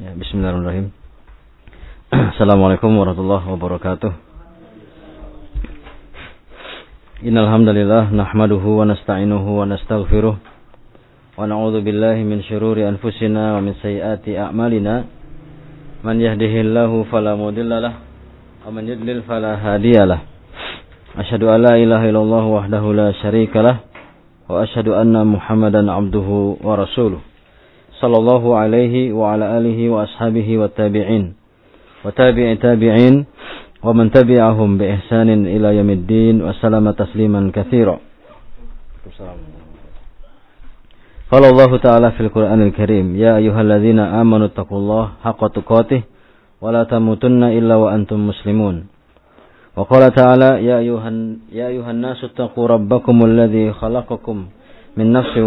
Ya, bismillahirrahmanirrahim. Assalamualaikum warahmatullahi wabarakatuh. Innal hamdalillah nahmaduhu wa nasta'inuhu wa nastaghfiruh wa na'udzu billahi min shururi anfusina wa min sayyiati a'malina. Man yahdihillahu fala mudhillalah wa man yudlil fala hadiyalah. Asyhadu an la ilaha illallah wahdahu la syarikalah wa asyhadu anna Muhammadan abduhu wa rasuluh. Sallallahu alaihi wa ala alihi wa ashabihi wa tabi'in wa tabi'i tabi'in wa man tabi'ahum bi ihsanin ila yaumiddin wa salama tasliman katsira. Qala Allah Ta'ala fil Qur'anil Karim, ya ayyuhalladzina amanu taqullaha haqqa tuqatih wa la tamutunna illa wa antum muslimun. Wa qala ta'ala ya ayuhan ya ayuhan nasu taqu rabbakumul ladzi khalaqakum min nafsin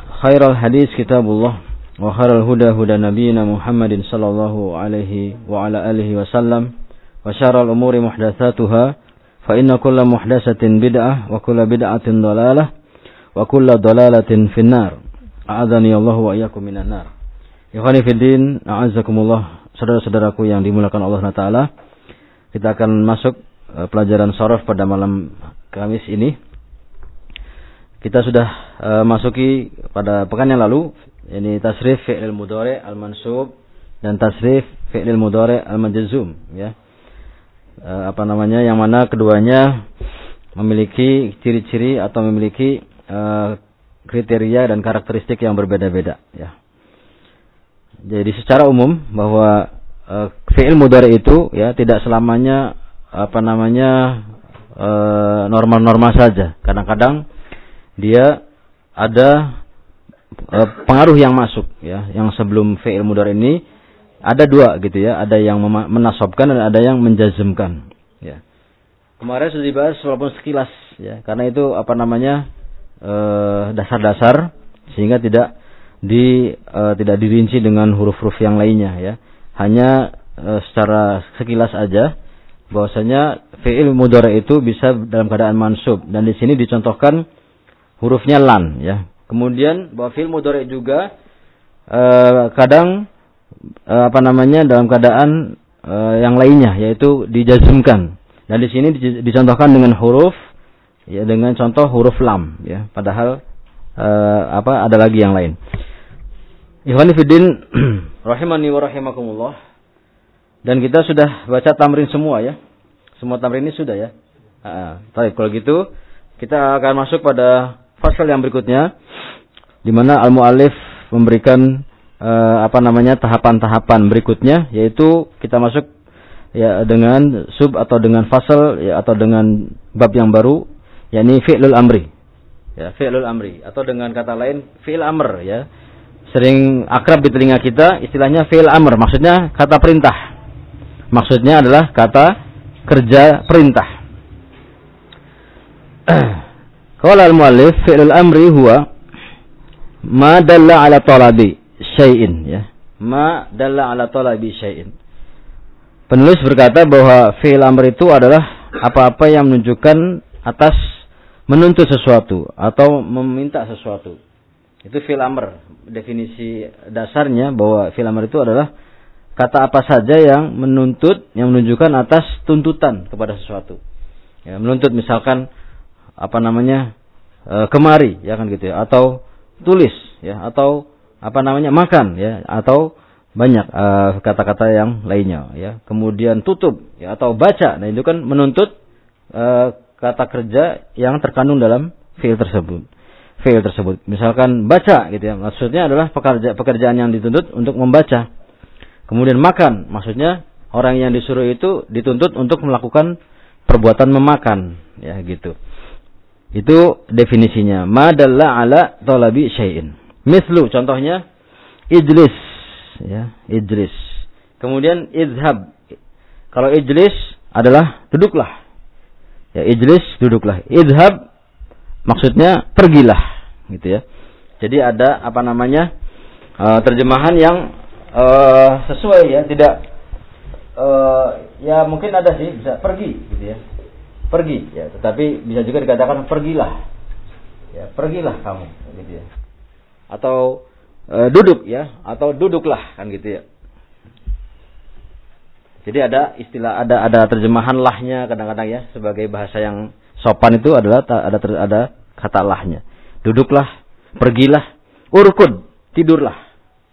خير الحديث كتاب الله وخير الهدى هدى نبينا محمد صلى الله عليه وعلى آله وسلم وشر الأمور محدثاتها فإن كل محدثة بدعة وكل بدعة ضلالة وكل ضلالة في النار أعاذني الله وإياكم من النار Ikhwani Fiddin, A'azakumullah, saudara-saudaraku yang dimulakan Allah Ta'ala. Kita akan masuk uh, pelajaran sorof pada malam Kamis ini. kita sudah uh, masuki pada pekan yang lalu, ini tasrif fi'il mudhari al-mansub dan tasrif fi'il mudhari al-majzum ya. Uh, apa namanya yang mana keduanya memiliki ciri-ciri atau memiliki uh, kriteria dan karakteristik yang berbeda-beda ya. Jadi secara umum bahwa uh, fi'il mudhari itu ya tidak selamanya apa namanya norma-norma uh, saja. Kadang-kadang dia ada uh, pengaruh yang masuk ya, yang sebelum fi'il mudhari ini ada dua gitu ya, ada yang menasobkan dan ada yang menjazmkan ya. Kemarin sudah dibahas walaupun sekilas ya, karena itu apa namanya dasar-dasar uh, sehingga tidak di uh, tidak dirinci dengan huruf-huruf yang lainnya ya. Hanya uh, secara sekilas aja bahwasanya fi'il mudhari itu bisa dalam keadaan mansub dan di sini dicontohkan hurufnya lan ya. Kemudian bahwa fi'il mudhari juga uh, kadang uh, apa namanya dalam keadaan uh, yang lainnya yaitu dijazmkan. Dan di sini dicontohkan dengan huruf ya dengan contoh huruf lam ya. Padahal uh, apa ada lagi yang lain. Ikhwani Fiddin rahimani wa rahimakumullah. Dan kita sudah baca tamrin semua ya. Semua tamrin ini sudah ya. Ah, baik kalau gitu kita akan masuk pada fasal yang berikutnya di mana al-muallif memberikan uh, apa namanya tahapan-tahapan berikutnya yaitu kita masuk ya dengan sub atau dengan fasal ya atau dengan bab yang baru yakni fi'lul amri. Ya, fi'lul amri. Atau dengan kata lain fi'il amr ya. Sering akrab di telinga kita istilahnya fi'il amr. Maksudnya kata perintah. Maksudnya adalah kata kerja perintah Qala al-muallif fi'lul amri huwa ma dalla ala talabi syai'in ya ma dalla ala talabi syai'in penulis berkata bahwa fi'il amr itu adalah apa-apa yang menunjukkan atas menuntut sesuatu atau meminta sesuatu itu fil amr. Definisi dasarnya bahwa fil amr itu adalah kata apa saja yang menuntut, yang menunjukkan atas tuntutan kepada sesuatu. Ya, menuntut misalkan apa namanya e, kemari, ya kan gitu ya, atau tulis, ya, atau apa namanya makan, ya, atau banyak kata-kata uh, yang lainnya, ya. Kemudian tutup, ya, atau baca. Nah itu kan menuntut uh, kata kerja yang terkandung dalam fiil tersebut fi'il tersebut. Misalkan baca gitu ya. Maksudnya adalah pekerja, pekerjaan yang dituntut untuk membaca. Kemudian makan, maksudnya orang yang disuruh itu dituntut untuk melakukan perbuatan memakan, ya gitu. Itu definisinya. Madalla ala talabi syai'in. Mislu contohnya Idris ya, Idris. Kemudian idhab. Kalau ijlis adalah duduklah. Ya, ijlis duduklah. Idhab maksudnya pergilah, gitu ya. Jadi ada apa namanya? Uh, terjemahan yang uh, sesuai ya, tidak uh, ya mungkin ada sih bisa pergi gitu ya. Pergi ya, tetapi bisa juga dikatakan pergilah. Ya, pergilah kamu gitu ya. Atau uh, duduk ya, atau duduklah kan gitu ya. Jadi ada istilah ada ada terjemahan lahnya kadang-kadang ya sebagai bahasa yang sopan itu adalah ada ada kata lahnya. Duduklah, pergilah, urkud, tidurlah.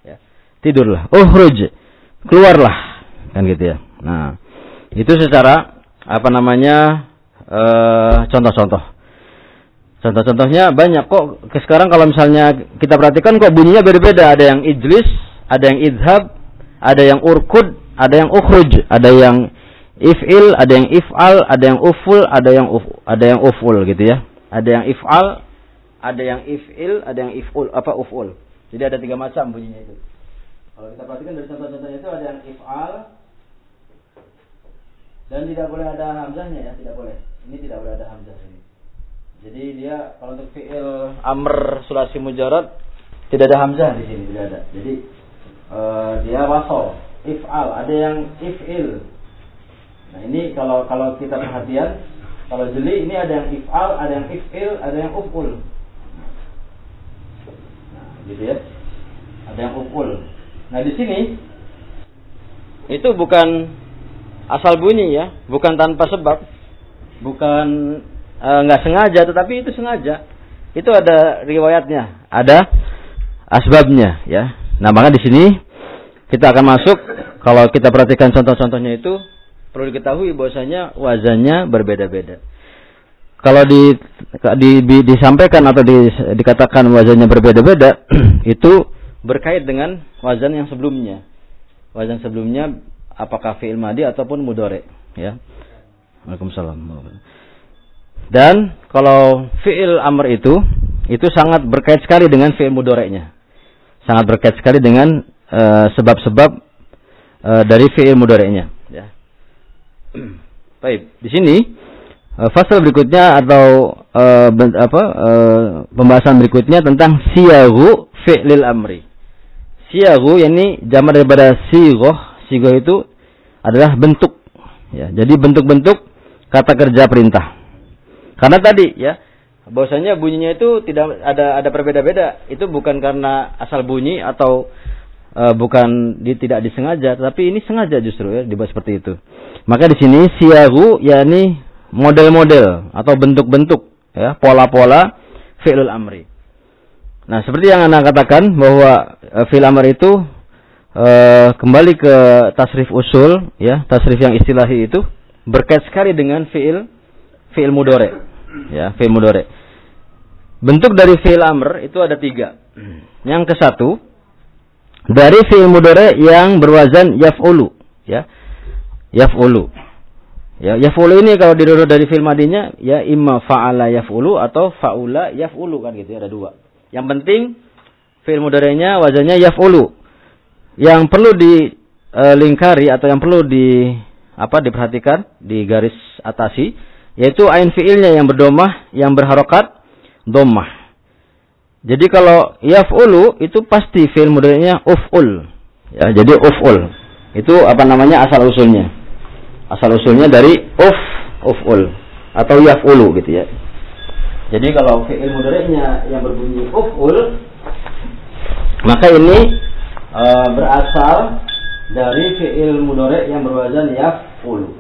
Ya. Tidurlah, uhruj, keluarlah. Kan gitu ya. Nah, itu secara apa namanya eh, contoh-contoh. Contoh-contohnya banyak kok. Sekarang kalau misalnya kita perhatikan kok bunyinya berbeda. Ada yang ijlis, ada yang idhab, ada yang urkud, ada yang ukhruj, ada yang if'il, ada yang if'al, ada yang uful, ada yang uf, ada yang uful gitu ya. Ada yang if'al, ada yang if'il, ada yang if'ul, apa uful. Jadi ada tiga macam bunyinya itu. Kalau kita perhatikan dari contoh-contohnya itu ada yang if'al dan tidak boleh ada hamzahnya ya, tidak boleh. Ini tidak boleh ada hamzah ini. Jadi dia kalau untuk fi'il amr sulasi mujarad tidak ada hamzah di sini, tidak ada. Jadi uh, dia wasol if'al, ada yang if'il. Nah, ini kalau kalau kita perhatian, kalau jeli ini ada yang if'al, ada yang if'il, ada yang uf'ul. Nah, gitu ya. Ada yang uf'ul. Nah, di sini itu bukan asal bunyi ya, bukan tanpa sebab, bukan e, nggak e, sengaja, tetapi itu sengaja. Itu ada riwayatnya, ada asbabnya ya. Nah, maka di sini kita akan masuk kalau kita perhatikan contoh-contohnya itu perlu diketahui bahwasanya wazannya berbeda-beda. Kalau di, di, di disampaikan atau di, dikatakan wazannya berbeda-beda itu berkait dengan wazan yang sebelumnya. Wazan sebelumnya apakah fi'il madi ataupun mudore ya. Waalaikumsalam. Dan kalau fi'il amr itu itu sangat berkait sekali dengan fi'il mudorenya. Sangat berkait sekali dengan Eh, sebab-sebab uh, dari fi'il mudhari'nya ya. Baik, di sini uh, fasal berikutnya atau uh, apa uh, pembahasan berikutnya tentang siyagu fi'lil amri. Siyagu yakni jama daripada sigoh, sigoh itu adalah bentuk ya. Jadi bentuk-bentuk kata kerja perintah. Karena tadi ya bahwasanya bunyinya itu tidak ada ada berbeda-beda. Itu bukan karena asal bunyi atau uh, bukan di, tidak disengaja, tapi ini sengaja justru ya dibuat seperti itu. Maka di sini siagu yakni model-model atau bentuk-bentuk ya pola-pola fi'lul amri. Nah, seperti yang Anda katakan bahwa uh, fi'il amr itu uh, kembali ke tasrif usul ya, tasrif yang istilahi itu berkait sekali dengan fi'il fi'il mudore ya, fi'il mudore. Bentuk dari fi'il amr itu ada tiga. Yang ke satu dari fi'il mudhari yang berwazan yaf'ulu. Ya yaf'ulu. Ya yaf'ulu ini kalau dirunut dari fi'il madinya ya imma fa'ala yaf'ulu atau fa'ula yaf'ulu kan gitu ya ada dua. Yang penting fi'il mudhari'nya wazannya yaf'ulu. Yang perlu dilingkari e, atau yang perlu di apa diperhatikan di garis atasi yaitu ain fi'ilnya yang berdomah yang berharokat domah jadi kalau yaf'ulu itu pasti fi'il mudhari'nya uf'ul. Ya, jadi uf'ul. Itu apa namanya asal usulnya. Asal usulnya dari uf uf'ul atau yaf'ulu gitu ya. Jadi kalau fi'il mudhari'nya yang berbunyi uf'ul maka ini e, berasal dari fi'il mudhari' yang berwazan yaf'ulu.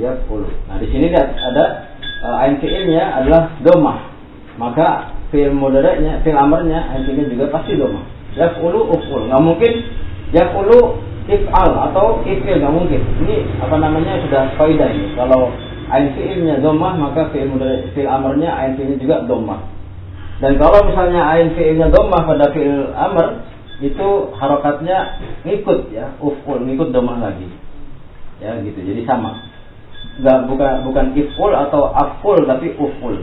Yaf'ulu. Nah, di sini ada e, ain fi'ilnya adalah domah. Maka fil mudaraknya, fil amarnya intinya juga pasti doma. Yaf'ulu uf'ul. Nggak mungkin yaf'ulu if'al atau if'il nggak mungkin. Ini apa namanya sudah kaidah ini. Kalau ain fi'ilnya domah maka fi'il mudarak fil amarnya ain fi'ilnya juga domah. Dan kalau misalnya ain fi'ilnya domah pada fi'il amr itu harokatnya ngikut ya uf'ul ngikut domah lagi ya gitu jadi sama nggak bukan bukan if'ul atau af'ul tapi uf'ul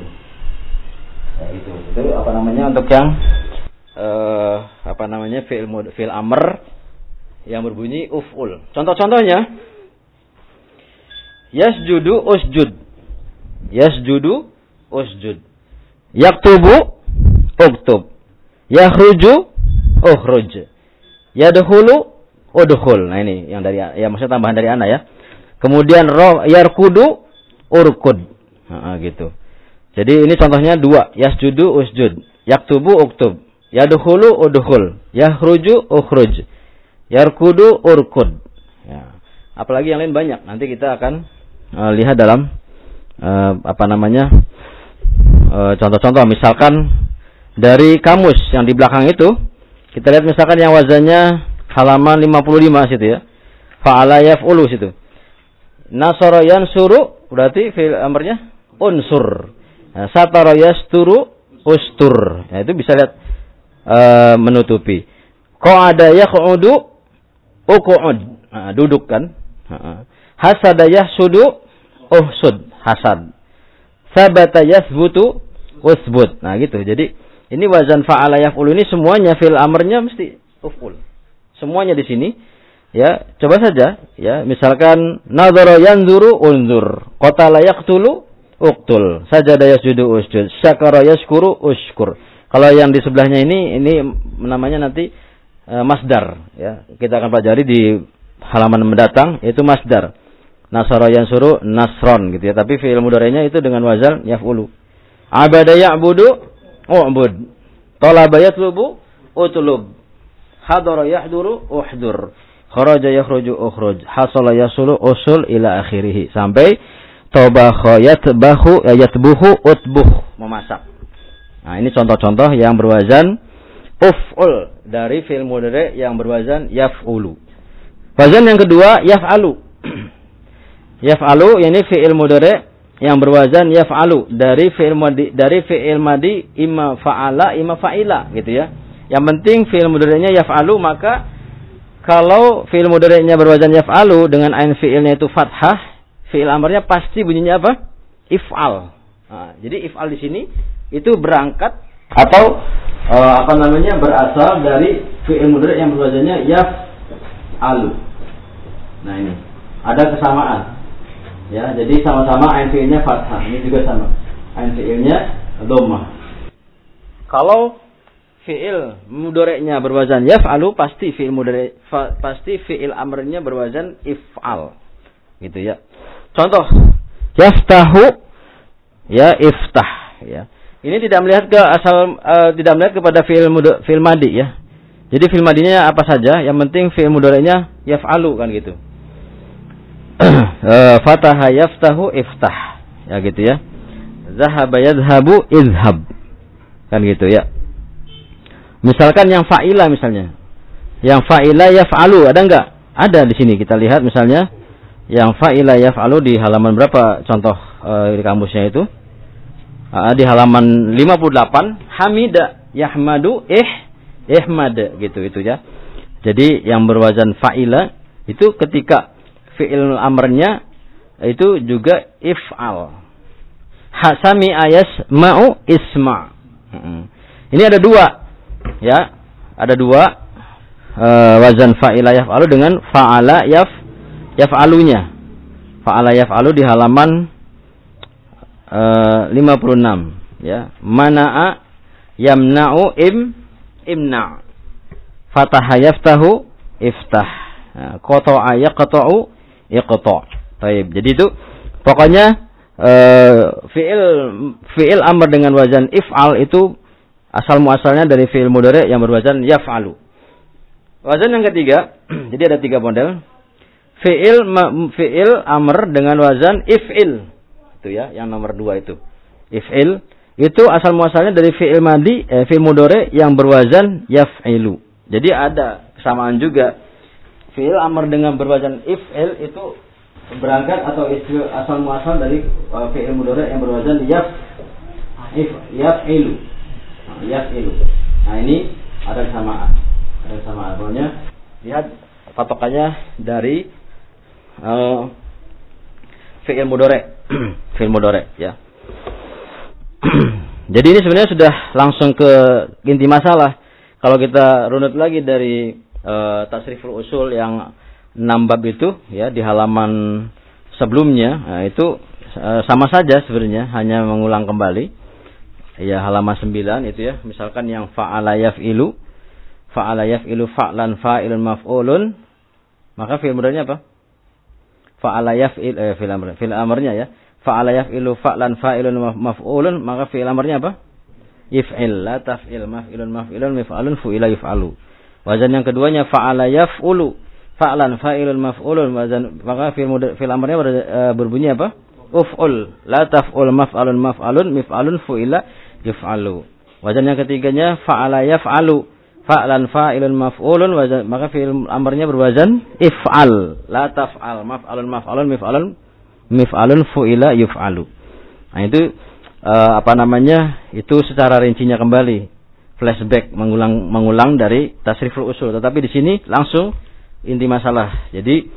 ya, itu itu apa namanya untuk yang uh, apa namanya fi'il fi'il amr yang berbunyi uf'ul. Contoh-contohnya yasjudu usjud. Yasjudu usjud. Yaktubu uktub. Yakhruju ukhruj. Yadkhulu udkhul. Nah ini yang dari ya maksudnya tambahan dari ana ya. Kemudian roh yarkudu urkud. Nah, gitu. Jadi ini contohnya dua, yasjudu usjud, yaktubu uktub, yadkhulu udkhul, yakhruju ukhruj, yarkudu urkud. Ya. Apalagi yang lain banyak. Nanti kita akan uh, lihat dalam uh, apa namanya eh, contoh-contoh. Uh, misalkan dari kamus yang di belakang itu, kita lihat misalkan yang wazannya halaman 55 situ ya. Fa'ala yaf'ulu situ. Nasara yansuru berarti fi'il amrnya unsur. Nah, satara yasturu ustur. Nah, itu bisa lihat uh, menutupi. Qa'ada yaqudu uqud. Nah, duduk kan? Hasada yahsudu uhsud. Hasad. Sabata yasbutu usbut. Nah, gitu. Jadi ini wazan fa'ala yaf'ul ini semuanya fil amrnya mesti uf'ul. Semuanya di sini ya coba saja ya misalkan nadhara yanzuru unzur qatala yaqtulu uktul. Sajada yasjudu usjud. Syakara yaskuru ushkur. Kalau yang di sebelahnya ini ini namanya nanti e, masdar ya. Kita akan pelajari di halaman mendatang yaitu masdar. Nasara yansuru nasron gitu ya. Tapi fi'il mudhari'nya itu dengan wazal yaf'ulu. Abada ya'budu u'bud. Talaba yatlubu utlub. Hadara yahduru uhdur. Kharaja yakhruju ukhruj. Hasala yasulu usul ila akhirih. Sampai Tobakho yatbahu eh, yatbuhu utbuh memasak. Nah, ini contoh-contoh yang berwazan uf'ul dari fi'il mudhari yang berwazan yaf'ulu. Wazan yang kedua yaf'alu. yaf'alu ini fi'il mudhari yang berwazan yaf'alu dari fi'il madi dari fi'il madi imma fa'ala imma fa'ila gitu ya. Yang penting fi'il mudhari'nya yaf'alu maka kalau fi'il mudhari'nya berwazan yaf'alu dengan ain fi'ilnya itu fathah fi'il amarnya pasti bunyinya apa? If'al. Nah, jadi if'al di sini itu berangkat atau uh, apa namanya berasal dari fi'il mudhari yang berwazannya alu. Nah ini ada kesamaan. Ya, jadi sama-sama ain fi'ilnya fathah. Ini juga sama. Ain fi'ilnya dhammah. Kalau fi'il mudhari'nya berwazan yaf'alu pasti fi'il mudhari pasti fi'il amrnya berwazan if'al. Gitu ya. Contoh, yaftahu ya iftah ya. Ini tidak melihat ke asal uh, tidak melihat kepada fi'il fi'il madi ya. Jadi fi'il madinya apa saja, yang penting fi'il mudhari'nya yaf'alu kan gitu. uh, fataha yaftahu iftah. Ya gitu ya. Zahaba yadhhabu izhab. Kan gitu ya. Misalkan yang fa'ila misalnya. Yang fa'ila yaf'alu ada enggak? Ada di sini kita lihat misalnya yang fa'ila yaf'alu di halaman berapa contoh e, di kamusnya itu? Uh, di halaman 58 hamida yahmadu ih ihmad gitu itu ya. Jadi yang berwazan fa'ila itu ketika fi'il amrnya itu juga if'al. Hasami ayas ma'u isma. Ini ada dua ya, ada dua uh, wazan fa'ila yaf'alu dengan fa'ala yaf yaf'alunya. Fa'ala yaf'alu di halaman uh, 56 ya. Mana'a yamna'u im imna'. Fataha yaftahu iftah. Nah, qata'a yaqta'u iqta'. Baik. Jadi itu pokoknya uh, fi'il fi'il amr dengan wazan if'al itu asal muasalnya dari fi'il mudhari yang berwazan yaf'alu. Wazan yang ketiga, jadi ada tiga model fi'il fi'il amr dengan wazan if'il. Itu ya, yang nomor dua itu. If'il itu asal muasalnya dari fi'il madi, eh, fi'il mudore yang berwazan yaf'ilu. Jadi ada kesamaan juga. Fi'il amr dengan berwazan if'il itu berangkat atau asal muasal dari uh, fi'il mudore yang berwazan yaf if, yaf'ilu. Nah, yaf'ilu. Nah, ini ada kesamaan. Ada kesamaan. Pokoknya lihat patokannya dari uh, fi'il mudore fi'il mudore ya jadi ini sebenarnya sudah langsung ke inti masalah kalau kita runut lagi dari uh, tasriful usul yang enam bab itu ya di halaman sebelumnya nah, itu uh, sama saja sebenarnya hanya mengulang kembali ya halaman 9 itu ya misalkan yang fa'ala yaf'ilu fa'ala yaf'ilu fa'lan fa'ilun maf'ulun maka fi'il apa fa'ala yaf'il eh, fi'il amr fi'il amrnya ya fa'ala yaf'ilu fa'lan fa'ilun maf'ulun maka fi'il amrnya apa yaf'il la taf'il maf'ilun maf'ilun mif'alun fu'ila yuf'alu. Wazan yang keduanya fa'ala yaf'ulu. Fa'lan fa'ilun maf'ulun wazan maka fi'il fi'il amrnya ber, e, berbunyi apa? Uf'ul. La taf'ul maf'alun maf'alun mif'alun fu'ila yuf'alu. Wazan yang ketiganya fa'ala yaf'alu. Fa'lan fa'ilun maf'ulun wazan maka fi'il amrnya berwazan if'al. La taf'al maf'alun maf'alun mif'alun mif'alun fu'ila yuf'alu. Nah itu uh, apa namanya itu secara rincinya kembali flashback mengulang mengulang dari tasriful usul tetapi di sini langsung inti masalah jadi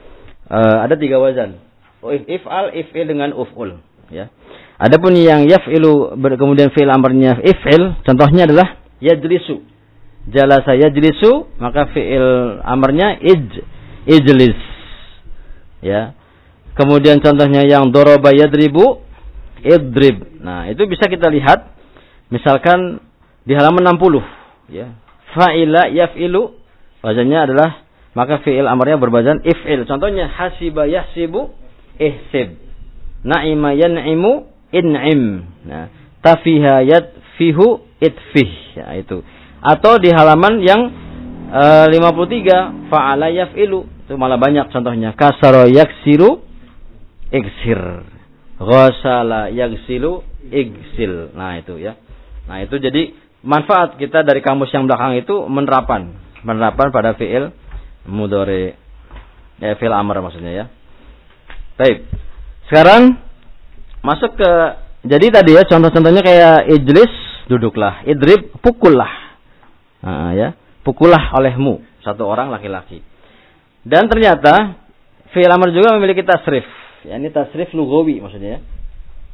uh, ada tiga wazan oh, if'al if'il dengan uf'ul ya adapun yang yaf'ilu kemudian fi'il amrnya if'il contohnya adalah yajlisu jalasa yajlisu maka fi'il amrnya ij ijlis ya kemudian contohnya yang doroba yadribu idrib. Nah, itu bisa kita lihat misalkan di halaman 60 ya. Fa'ila yaf'ilu wazannya adalah maka fi'il amarnya berbazan if'il. Contohnya hasiba yahsibu ihsib. Na'ima yan'imu in'im. Nah, tafiha yadfihu itfih. Ya, itu. Atau di halaman yang uh, 53 fa'ala yaf'ilu. Itu malah banyak contohnya. Kasara yaksiru iksir ghasala yagsilu igsil. Nah, itu ya. Nah, itu jadi manfaat kita dari kamus yang belakang itu menerapan, menerapan pada fiil mudore ya fiil amr maksudnya ya. Baik. Sekarang masuk ke jadi tadi ya contoh-contohnya kayak ijlis duduklah, idrib pukullah. Nah, ya, pukullah olehmu satu orang laki-laki. Dan ternyata fiil amr juga memiliki tasrif Ya, ini tasrif lugawi maksudnya ya.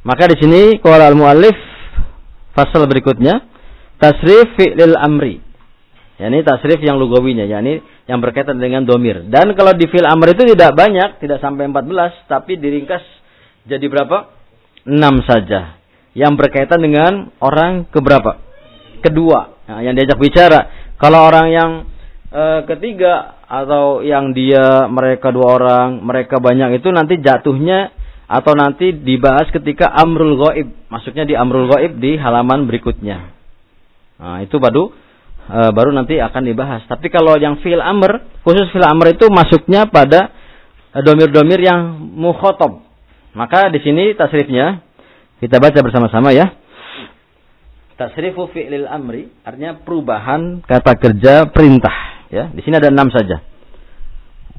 Maka di sini qala al-muallif fasal berikutnya tasrif fi'lil amri. Ya, ini tasrif yang lugawinya, yakni yang berkaitan dengan domir. Dan kalau di fi'il amr itu tidak banyak, tidak sampai 14, tapi diringkas jadi berapa? 6 saja. Yang berkaitan dengan orang keberapa? Kedua, nah, yang diajak bicara. Kalau orang yang e, ketiga atau yang dia mereka dua orang, mereka banyak itu nanti jatuhnya atau nanti dibahas ketika amrul goib, maksudnya di amrul goib di halaman berikutnya. Nah, itu baru e, baru nanti akan dibahas. Tapi kalau yang fil amr, khusus fil amr itu masuknya pada domir-domir yang mukhotob. Maka di sini tasrifnya kita baca bersama-sama ya. Tasrifu fi'lil amri artinya perubahan kata kerja perintah Ya, di sini ada enam saja.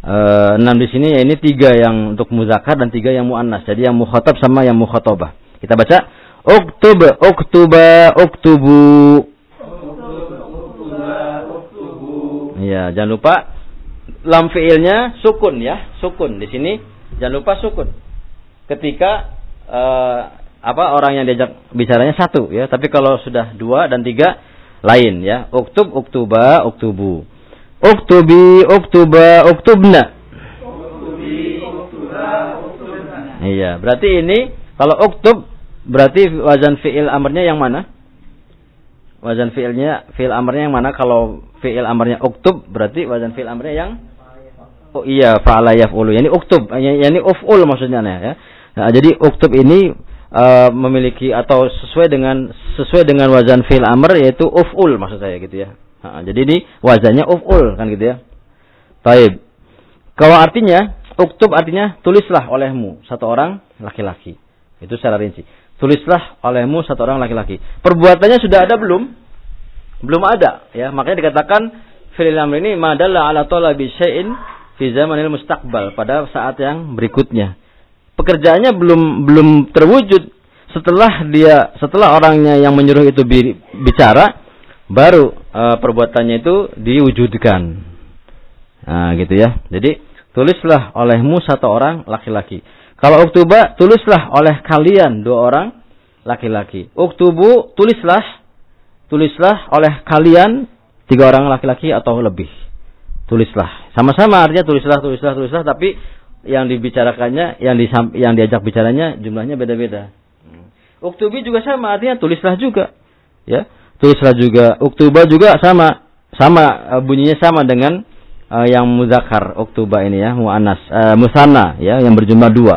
E, enam di sini ya ini tiga yang untuk muzakar dan tiga yang muannas. Jadi yang mukhatab sama yang mukhatabah. Kita baca Uktub, uktuba, uktubu. Iya, jangan lupa lam fiilnya sukun ya, sukun di sini. Jangan lupa sukun. Ketika uh, apa orang yang diajak bicaranya satu ya, tapi kalau sudah dua dan tiga lain ya. Uktub, uktuba, uktubu. Uktubi, uktuba, uktubna. Iya, berarti ini kalau uktub berarti wazan fi'il amrnya yang mana? Wazan fi'ilnya fi'il amrnya yang mana? Kalau fi'il amrnya uktub berarti wazan fi'il amrnya yang Oh iya, fa'ala yaf'ulu. Yani uktub, yani uf'ul maksudnya ya. Nah, jadi uktub ini uh, memiliki atau sesuai dengan sesuai dengan wazan fi'il amr yaitu uf'ul maksud saya gitu ya. Nah, jadi ini wazannya uf'ul kan gitu ya. Taib. Kalau artinya uktub artinya tulislah olehmu satu orang laki-laki. Itu secara rinci. Tulislah olehmu satu orang laki-laki. Perbuatannya sudah ada belum? Belum ada ya. Makanya dikatakan fil amr ini madalla ala talabi syai'in fi zamanil mustaqbal pada saat yang berikutnya. Pekerjaannya belum belum terwujud setelah dia setelah orangnya yang menyuruh itu bicara baru uh, perbuatannya itu diwujudkan. Nah, gitu ya. Jadi tulislah olehmu satu orang laki-laki. Kalau uktuba tulislah oleh kalian dua orang laki-laki. Uktubu tulislah tulislah oleh kalian tiga orang laki-laki atau lebih. tulislah. Sama-sama artinya tulislah, tulislah, tulislah, tapi yang dibicarakannya, yang di, yang diajak bicaranya jumlahnya beda-beda. Uktubi juga sama, artinya tulislah juga. Ya, tulislah juga. Uktuba juga sama, sama bunyinya sama dengan uh, yang muzakkar uktuba ini ya, muannas, uh, musanna ya, yang berjumlah dua.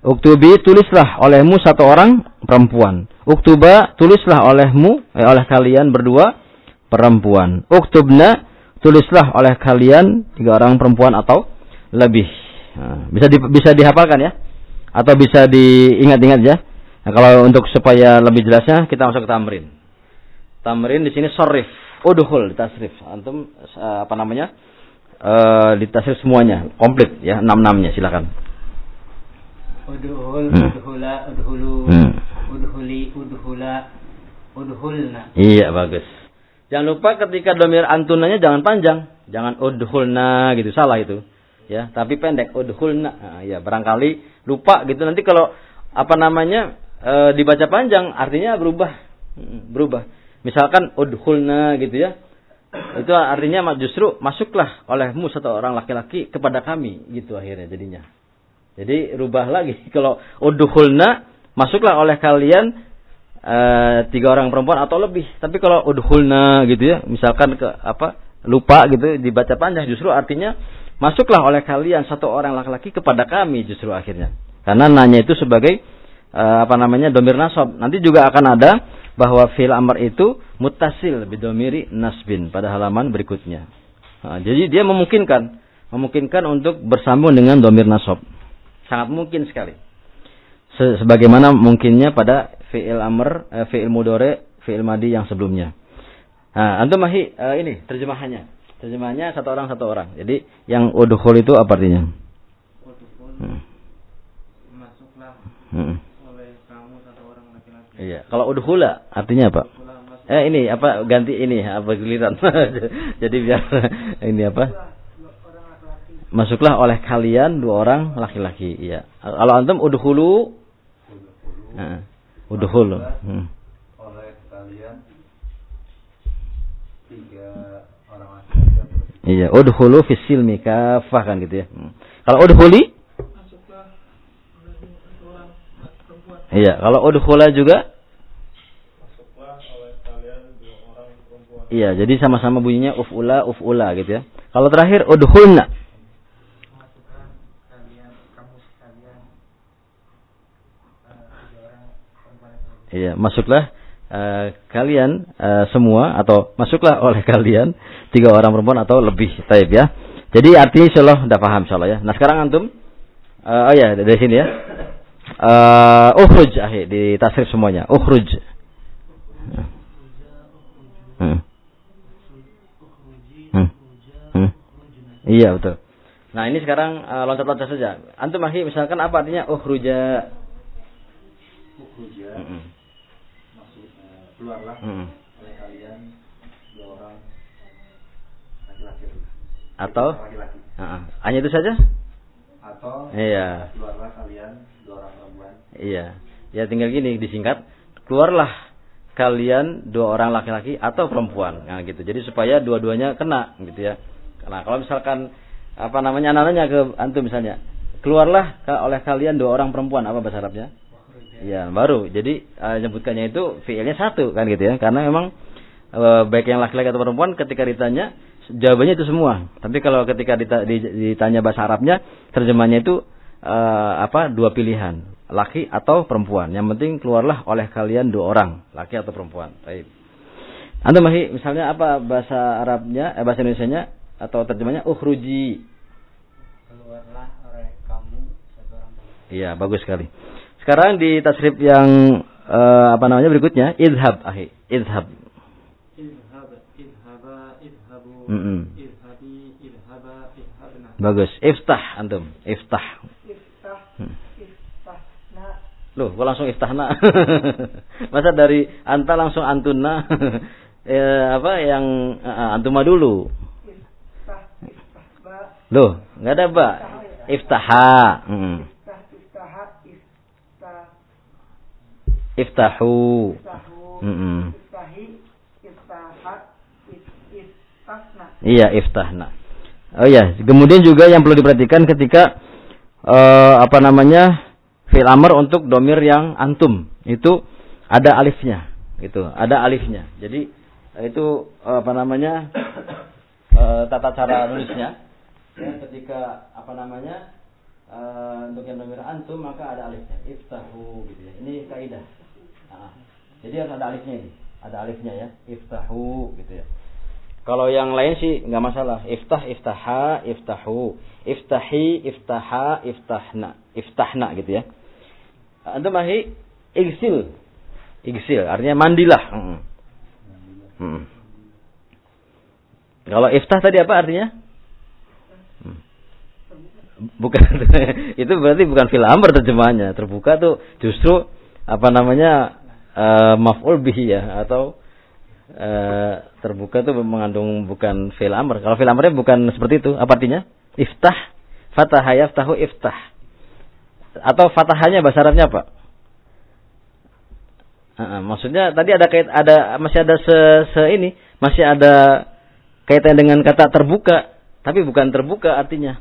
Uktubi tulislah olehmu satu orang perempuan. Uktuba tulislah olehmu eh, oleh kalian berdua perempuan. Uktubna tulislah oleh kalian tiga orang perempuan atau lebih. Nah, bisa di, bisa dihafalkan ya atau bisa diingat-ingat ya. Nah, kalau untuk supaya lebih jelasnya kita masuk ke tamrin. Tamrin di sini sorif, udhul tasrif. Antum uh, apa namanya? Uh, ditasrif semuanya, komplit ya, enam-enamnya silakan. Udhul, hmm. udhula, udhulu, hmm. udhuli, udhula, udhulna. Iya, bagus. Jangan lupa ketika domir antunanya jangan panjang. Jangan udhulna gitu, salah itu. Ya, tapi pendek, udhulna. Nah, ya, barangkali lupa gitu. Nanti kalau apa namanya e, dibaca panjang artinya berubah. Hmm, berubah. Misalkan udhulna gitu ya. Itu artinya justru masuklah olehmu satu orang laki-laki kepada kami gitu akhirnya jadinya. Jadi rubah lagi. Kalau udhulna masuklah oleh kalian e, tiga orang perempuan atau lebih. Tapi kalau udhulna gitu ya, misalkan ke apa lupa gitu dibaca panjang justru artinya masuklah oleh kalian satu orang laki-laki kepada kami justru akhirnya. Karena nanya itu sebagai e, apa namanya domir nasab. Nanti juga akan ada bahwa fil amr itu mutasil bidomiri nasbin pada halaman berikutnya. Nah, jadi dia memungkinkan memungkinkan untuk bersambung dengan domir nasab. Sangat mungkin sekali. Sebagaimana mungkinnya pada fi'il amr, eh, fi'il mudore, fi'il madi yang sebelumnya. Nah, antum mahi eh, ini terjemahannya. Terjemahannya satu orang satu orang. Jadi yang udhul itu apa artinya? Udhul. Hmm. Masuklah hmm. oleh kamu satu orang laki-laki. Iya. Kalau udhula artinya apa? Eh ini apa ganti ini apa giliran. Jadi biar ini apa? masuklah oleh kalian dua orang laki-laki. Iya. Kalau antum udhulu Nah, udhulu. Hmm. Oleh kalian tiga orang laki-laki. Iya, udhulu fi silmi kafah kan gitu ya. Hmm. Kalau udhuli Iya, kalau udhula juga Iya, jadi sama-sama bunyinya ufula ufula gitu ya. Kalau terakhir udhulna. Iya, masuklah uh, kalian uh, semua atau masuklah oleh kalian tiga orang perempuan atau lebih, taib ya. Jadi artinya insyaallah udah paham insyaallah ya. Nah sekarang antum, uh, oh ya dari sini ya. Uh, ukhruj akhir di tasrif semuanya. Ukhruj. Hmm. Hmm. Hmm. Iya betul. Nah ini sekarang uh, loncat-loncat saja. Antum akhir misalkan apa artinya ukhruja? Ukhruja. Hmm keluarlah hmm. oleh kalian dua orang laki-laki. Atau? Laki-laki. Uh, hanya itu saja? Atau iya. keluarlah kalian dua orang perempuan. Iya. Ya tinggal gini disingkat. Keluarlah kalian dua orang laki-laki atau perempuan. Nah gitu. Jadi supaya dua-duanya kena gitu ya. Nah kalau misalkan apa namanya anak-anaknya ke antum misalnya. Keluarlah oleh kalian dua orang perempuan. Apa bahasa Arabnya Ya, baru. Jadi uh, nyebutkannya itu fiilnya satu kan gitu ya. Karena memang uh, baik yang laki-laki atau perempuan ketika ditanya jawabannya itu semua. Tapi kalau ketika ditanya bahasa Arabnya terjemahnya itu uh, apa? dua pilihan, laki atau perempuan. Yang penting keluarlah oleh kalian dua orang, laki atau perempuan. Baik. Anda mahi misalnya apa bahasa Arabnya, eh, bahasa Indonesia-nya atau terjemahnya ukhruji. Keluarlah oleh kamu satu orang. Iya, bagus sekali. Sekarang di tasrif yang uh, apa namanya berikutnya, idhab ahi, idhab. Idhab, idhaba, idhabu, mm -mm. idhabi, idhaba, idhabna. Bagus. Iftah antum, iftah. Iftah, hmm. iftahna. Loh, kok langsung iftahna? Masa dari anta langsung antunna? eh, apa yang uh, antuma dulu? Iftah, iftah, Loh, nggak ada ba. Iftaha. Hmm. Iftahu. Mm -mm. Iya, iftahna. Oh ya, kemudian juga yang perlu diperhatikan ketika uh, apa namanya fil amr untuk domir yang antum itu ada alifnya, gitu, ada alifnya. Jadi itu apa namanya uh, tata cara nulisnya. Ya, ketika apa namanya uh, untuk yang domir antum maka ada alifnya, iftahu gitu ya. Ini kaidah. Nah, jadi harus ada alifnya ini, ada alifnya ya, iftahu gitu ya. Kalau yang lain sih nggak masalah. Iftah, iftaha, iftahu. Iftahi, iftaha, iftahna. Iftahna gitu ya. Antum mahi igsil. Igsil artinya mandilah. Hmm. Hmm. Kalau iftah tadi apa artinya? Hmm. Bukan itu berarti bukan fil amr. Terbuka tuh justru apa namanya uh, maf'ul bihi ya atau uh, terbuka itu mengandung bukan fil amr. Kalau fil amrnya bukan seperti itu. Apa artinya? Iftah, fatah yaftahu iftah. Atau fatahanya bahasa Arabnya apa? Uh, maksudnya tadi ada kait ada masih ada se, se ini masih ada kaitan dengan kata terbuka tapi bukan terbuka artinya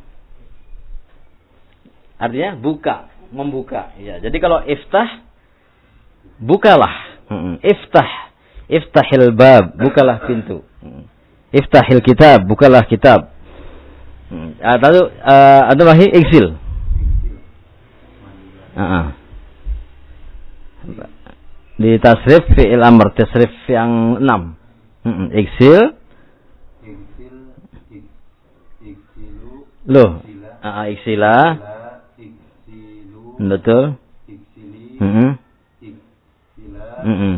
artinya buka membuka ya jadi kalau iftah bukalah iftah Iftahil bab, bukalah pintu. Iftahil kitab, bukalah kitab. Uh, lalu uh, ada lagi iksil. Uh -uh. Di tasrif fi'il amr, tasrif yang enam. Iksil. Iksil. Iksilu. Loh. Uh. Iksila. Iksilu. Betul. Iksili. Uh -uh. Uh -uh.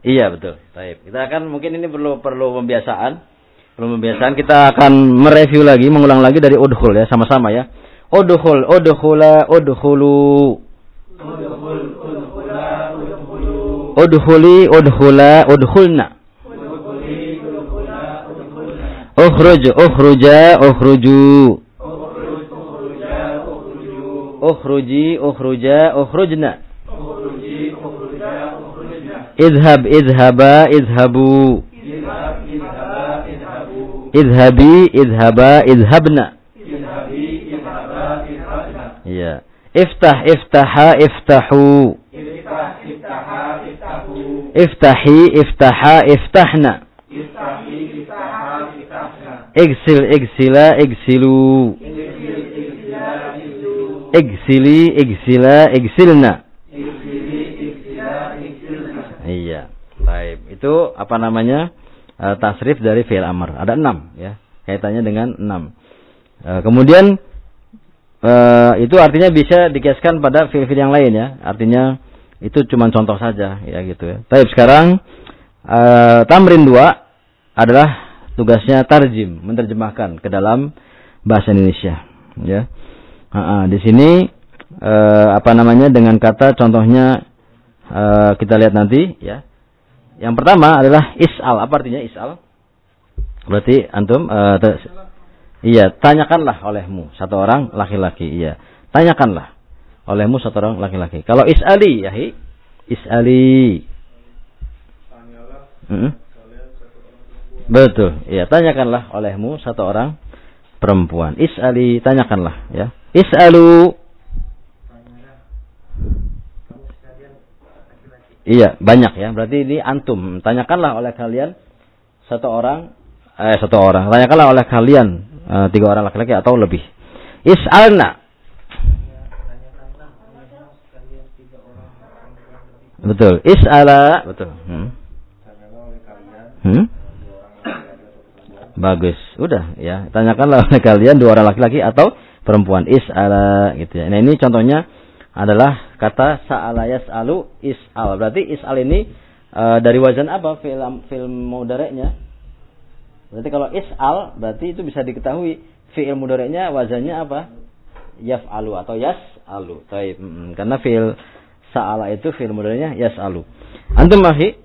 Iya betul. Baik. Kita akan mungkin ini perlu perlu pembiasaan. Perlu pembiasaan. Kita akan mereview lagi, mengulang lagi dari udhul ya, sama-sama ya. Udhul, udhula, udhulu. Udhuli, udhula, udhulna. Ukhruj, ukhruja, ukhruju. Ukhruji, ukhruja, ukhrujna. Idhab idhaba idhabu. Idhabi idhaba idhabna. Iya. Iftah iftaha iftahu. Iftahi iftaha iftahna. Igsil igsila igsilu. Igsili igsila igsilna. Itu apa namanya? E, tasrif dari fi'il amr. Ada enam ya. Kaitannya dengan enam. E, kemudian e, itu artinya bisa dikiaskan pada fi'il-fi'il yang lain ya. Artinya itu cuma contoh saja ya gitu ya. Tapi sekarang e, tamrin dua adalah tugasnya tarjim, menerjemahkan ke dalam bahasa Indonesia ya. Uh, uh, di sini uh, apa namanya dengan kata contohnya uh, kita lihat nanti ya. Yang pertama adalah is'al. Apa artinya is'al? Berarti antum uh, iya, tanyakanlah olehmu satu orang laki-laki, iya. Tanyakanlah olehmu satu orang laki-laki. Kalau is'ali ya, hi? is'ali. Hmm? Betul, iya. Tanyakanlah olehmu satu orang perempuan. Is'ali, tanyakanlah ya. Is'alu Iya, banyak ya. Berarti ini antum. Tanyakanlah oleh kalian satu orang, eh satu orang. Tanyakanlah oleh kalian eh, tiga orang laki-laki atau lebih. Is'alna. Betul. Is'ala. Betul. Hmm. Hmm? Bagus. Udah ya. Tanyakanlah oleh kalian dua orang laki-laki atau perempuan. Is'ala gitu ya. Nah ini contohnya adalah kata sa'ala yas'alu is'al. Berarti is'al ini e, dari wazan apa film film mudareknya? Berarti kalau is'al berarti itu bisa diketahui fi'il mudareknya wazannya apa? Yaf'alu atau yas'alu. Hmm, karena fi'il sa'ala itu fi'il mudareknya yas'alu. Antum masih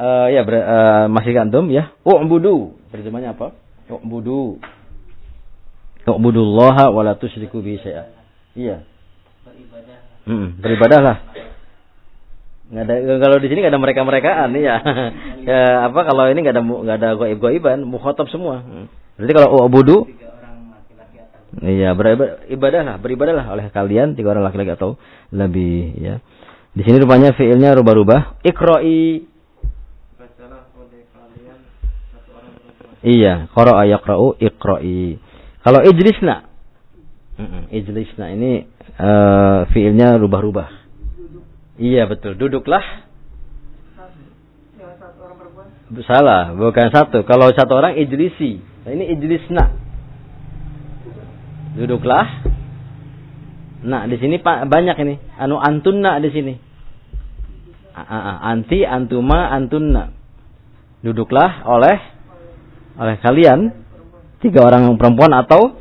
e, ya ber, e, masih antum ya? U'budu. Terjemahnya apa? U'budu. U'budullaha wa la tusyriku bihi syai'a. Iya. Hmm, beribadahlah. Nggak ada kalau di sini nggak ada mereka-merekaan ya. ya apa kalau ini nggak ada nggak ada goib goiban, mukhotob semua. Hmm. Berarti kalau u'budu laki-laki atau Iya, beribadahlah, beribadahlah oleh kalian tiga orang laki-laki atau lebih ya. Di sini rupanya fiilnya rubah-rubah. Perempuan. Iya, qara'a yaqra'u iqra'i. Kalau ijlisna. Mm-mm, Ijlisna ini eh, fiilnya rubah-rubah. Iya, betul. Duduklah. Salah, bukan satu. Kalau satu orang ijlisi. Nah, ini ijlisna. Duduklah. Nah, di sini pak banyak ini. Anu antunna di sini. A- a- a- Anti, antuma, antunna. Duduklah oleh oleh kalian tiga orang perempuan atau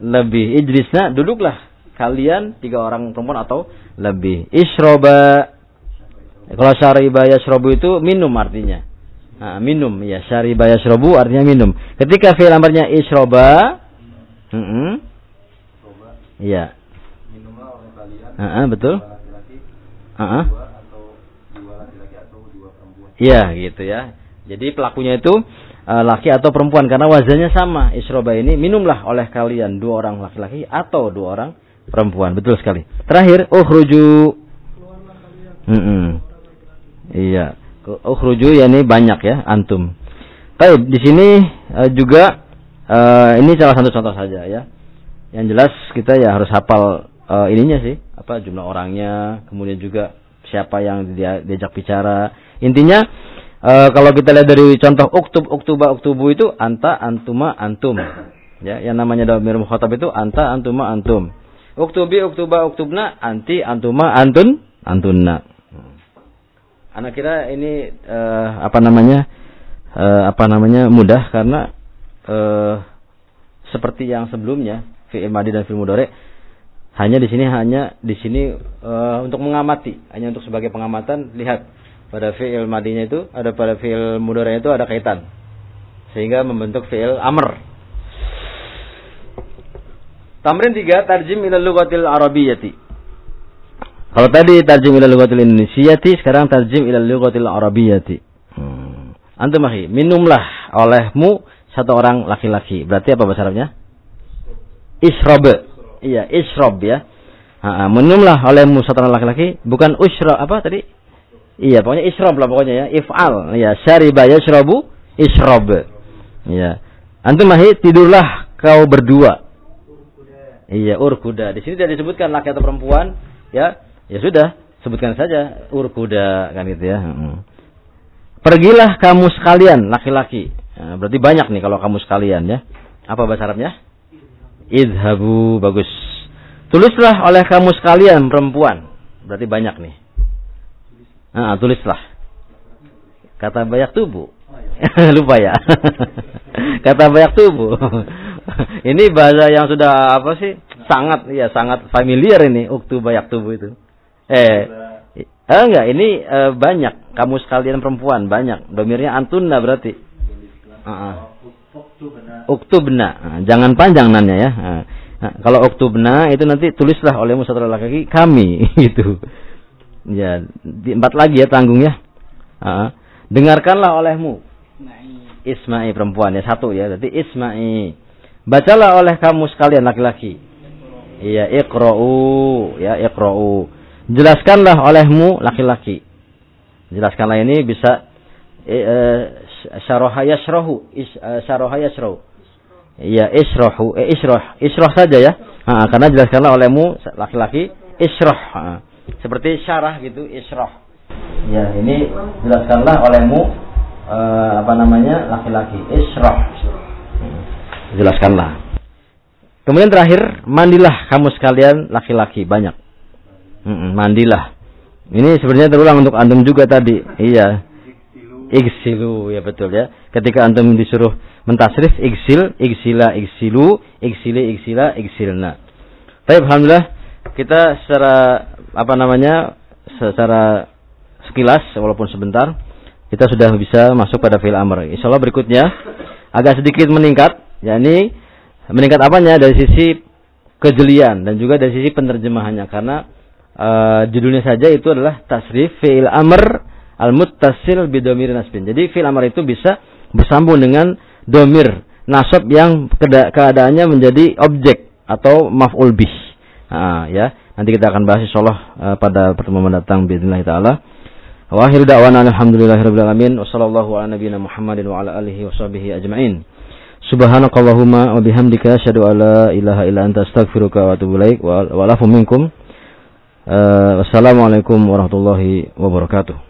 lebih. Ijlisna duduklah kalian tiga orang perempuan atau lebih. Isroba. Kalau syariba yashrobu itu minum artinya. Nah, minum ya syariba yashrobu artinya minum. Ketika fi'il amrnya isroba, mm Iya. Heeh, betul. perempuan Iya, gitu ya. Jadi pelakunya itu eh, laki atau perempuan karena wazannya sama. Isroba ini minumlah oleh kalian dua orang laki-laki atau dua orang perempuan. Betul sekali. Terakhir, ukhruju. Mm-mm. Iya. Ukhruju ya ini banyak ya, antum. Baik, di sini eh, juga eh, ini salah satu contoh saja ya. Yang jelas kita ya harus hafal eh, ininya sih, apa jumlah orangnya, kemudian juga siapa yang dia, diajak bicara. Intinya eh, kalau kita lihat dari contoh uktub, uktuba, uktubu itu anta, antuma, antum. Ya, yang namanya dhamir mukhatab itu anta, antuma, antum. Uktubi, uktuba, uktubna, anti, antuma, antun, antunna. Anak kira ini eh, apa namanya? eh, apa namanya? mudah karena eh, seperti yang sebelumnya fi'il madi dan fi'il mudhari hanya di sini hanya di sini eh, untuk mengamati, hanya untuk sebagai pengamatan lihat pada fi'il madinya itu ada pada fi'il mudhari itu ada kaitan sehingga membentuk fi'il amr. Tamrin 3 tarjim ila lughatil arabiyyati. Kalau tadi tarjim ila lughatil indonesiati, sekarang tarjim ila lughatil arabiyyati. Hmm. Antum akhi, minumlah olehmu satu orang laki-laki. Berarti apa bahasa Arabnya? Isrob. Iya, isrob ya. Ha, minumlah olehmu satu orang laki-laki, bukan usro apa tadi? Iya, pokoknya isrob lah pokoknya ya. If'al. Ya, syariba yashrabu isrob. Iya. Antum akhi, tidurlah kau berdua. Iya, urkuda. Di sini tidak disebutkan laki atau perempuan, ya. Ya sudah, sebutkan saja urkuda kan gitu ya. Pergilah kamu sekalian laki-laki. Nah, berarti banyak nih kalau kamu sekalian ya. Apa bahasa Arabnya? Idhabu bagus. Tulislah oleh kamu sekalian perempuan. Berarti banyak nih. Nah, tulislah. Kata banyak tubuh. Lupa ya. Kata banyak tubuh. ini bahasa yang sudah apa sih? Sangat ya sangat familiar ini uktu banyak tubuh itu. Eh, eh enggak, ini eh, banyak. Kamu sekalian perempuan banyak. Domirnya antunna berarti. Uh-uh. Uktubna. Nah, jangan panjang nanya ya. Nah, nah, kalau uktubna itu nanti tulislah olehmu satu laki kami gitu. Ya, di empat lagi ya tanggung ya. Uh, dengarkanlah olehmu. Isma'i perempuan ya satu ya. Berarti Isma'i. Bacalah oleh kamu sekalian laki-laki. Iya, iqra'u ya iqra'u. Jelaskanlah olehmu laki-laki. Jelaskanlah ini bisa eh, eh, syaraha yashrahu, is, yashrahu. Iya, israhu, eh, israh, israh saja ya. Ha, karena jelaskanlah olehmu laki-laki israh. Ha, seperti syarah gitu, israh. Ya, ini jelaskanlah olehmu eh, apa namanya laki-laki israh. Jelaskanlah. Kemudian terakhir, mandilah kamu sekalian laki-laki banyak. Mm-mm, mandilah. Ini sebenarnya terulang untuk antum juga tadi. Iya. Igsilu ya betul ya. Ketika antum disuruh mentasrif igsil, igsila, igsilu, igsili, igsila, igsilna. Tapi alhamdulillah kita secara apa namanya? secara sekilas walaupun sebentar kita sudah bisa masuk pada fi'il amr. Insyaallah berikutnya agak sedikit meningkat, yakni meningkat apanya dari sisi kejelian dan juga dari sisi penerjemahannya karena e, judulnya saja itu adalah tasrif fi'il amr al muttasil bi domir nasbin. Jadi fi'il amr itu bisa bersambung dengan domir nasab yang keadaannya menjadi objek atau maf'ul bih. Nah, ya. Nanti kita akan bahas insyaallah e, pada pertemuan mendatang bismillah taala. Wa akhir da'wana alhamdulillahirabbil alamin wa sallallahu ala nabiyina Muhammadin wa ala alihi wa ajma'in. Subhanakallahumma wa bihamdika asyhadu an la ilaha illa anta astaghfiruka wa atubu ilaik wa wa minkum. Uh, wassalamualaikum warahmatullahi wabarakatuh.